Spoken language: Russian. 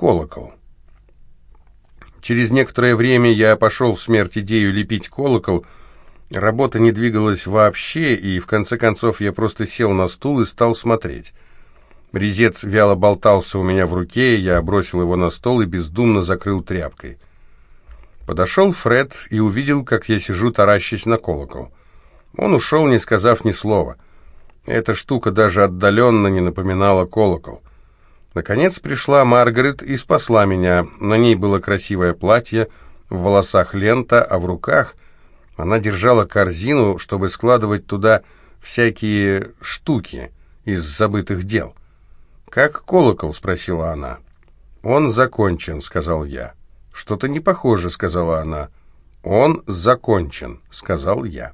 колокол. Через некоторое время я пошел в смерть идею лепить колокол. Работа не двигалась вообще, и в конце концов я просто сел на стул и стал смотреть. Резец вяло болтался у меня в руке, я бросил его на стол и бездумно закрыл тряпкой. Подошел Фред и увидел, как я сижу, таращась на колокол. Он ушел, не сказав ни слова. Эта штука даже отдаленно не напоминала колокол. Наконец пришла Маргарет и спасла меня. На ней было красивое платье, в волосах лента, а в руках она держала корзину, чтобы складывать туда всякие штуки из забытых дел. «Как колокол?» — спросила она. «Он закончен», — сказал я. «Что-то не похоже», — сказала она. «Он закончен», — сказал я.